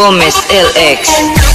Gomez LX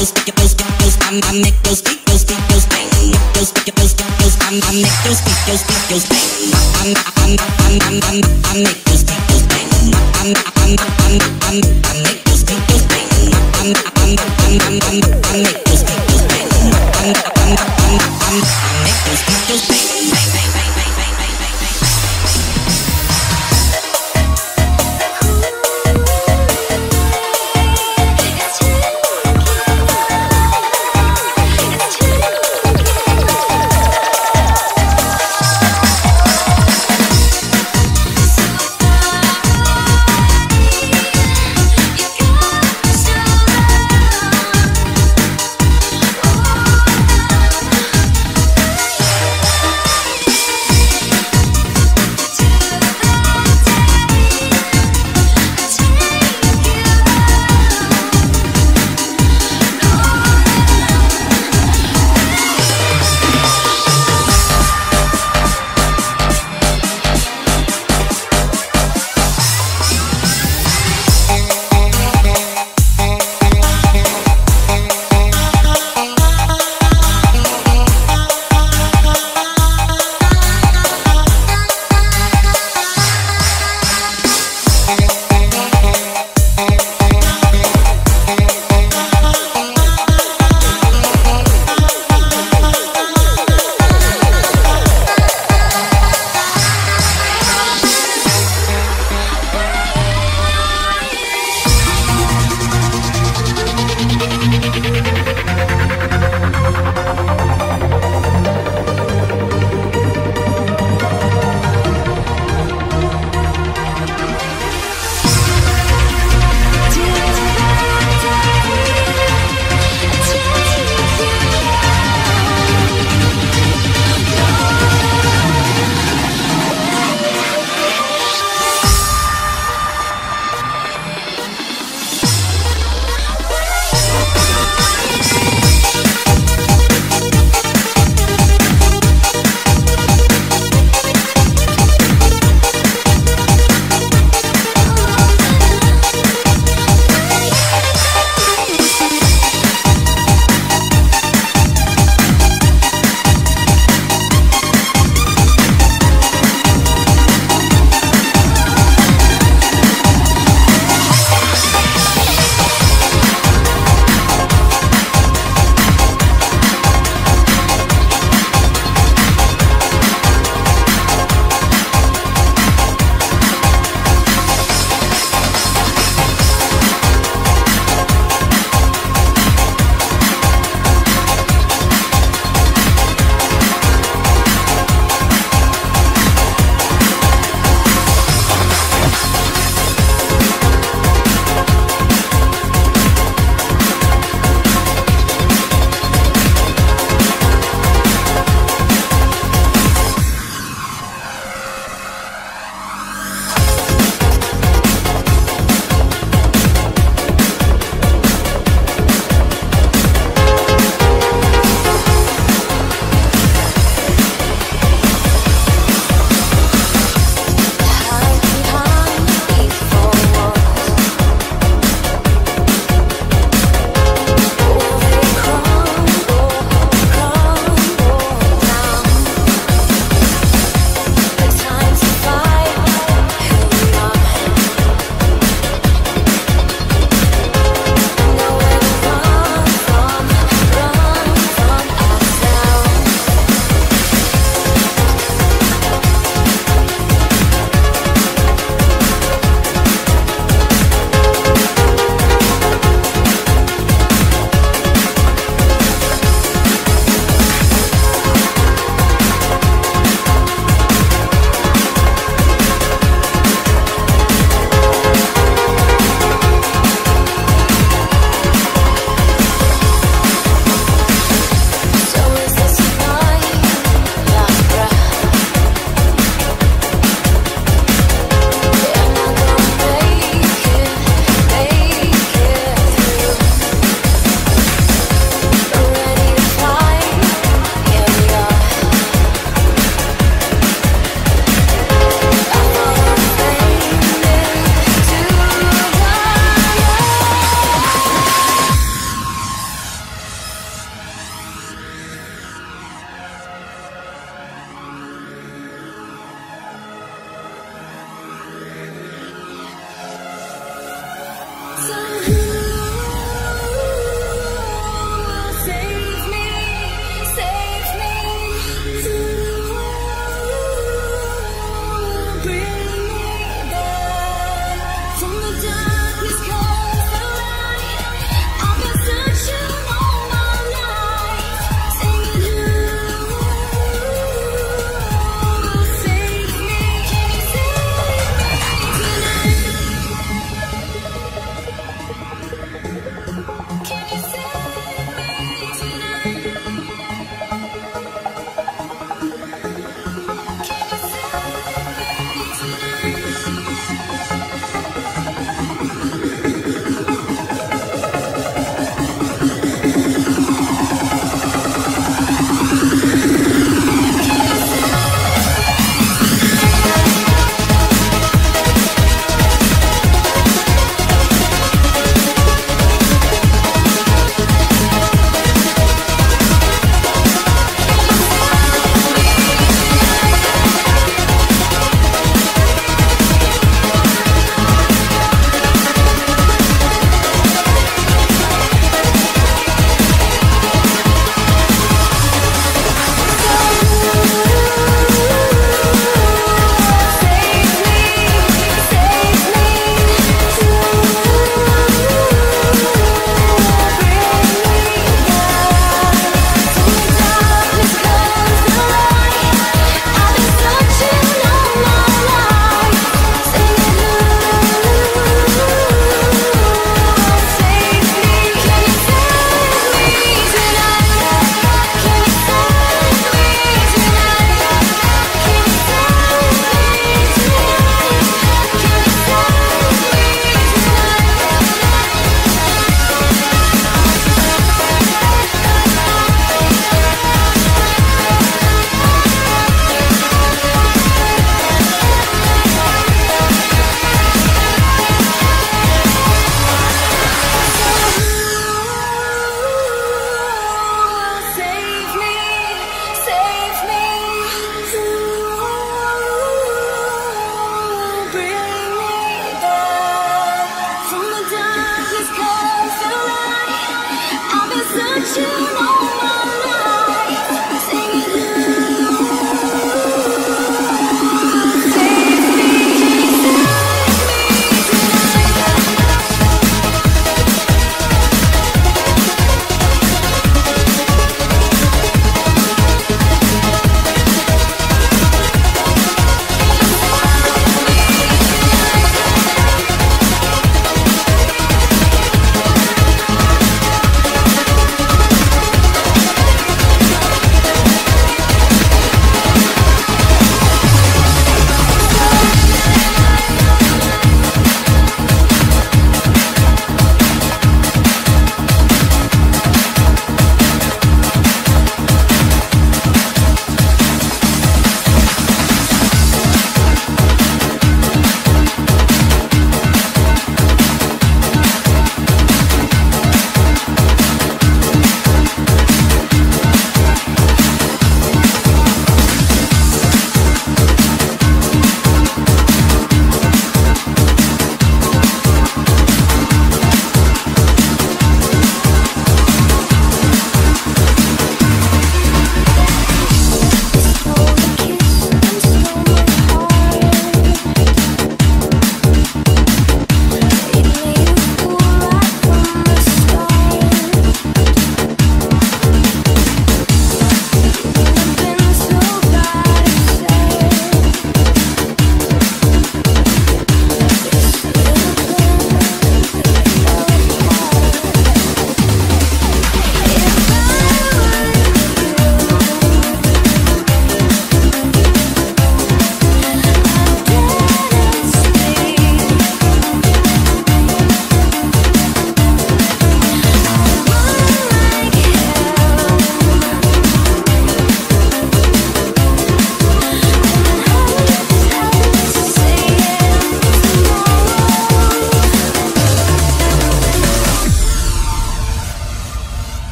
those, get those, get those, I'm, I make those, get those, get those, bang. Make those, get those, get those, I'm, I make those, get those, get those, bang. I'm, I'm, I'm, I'm, I'm, I make those, get those, bang. I'm, I'm, I'm, I'm, I'm, I make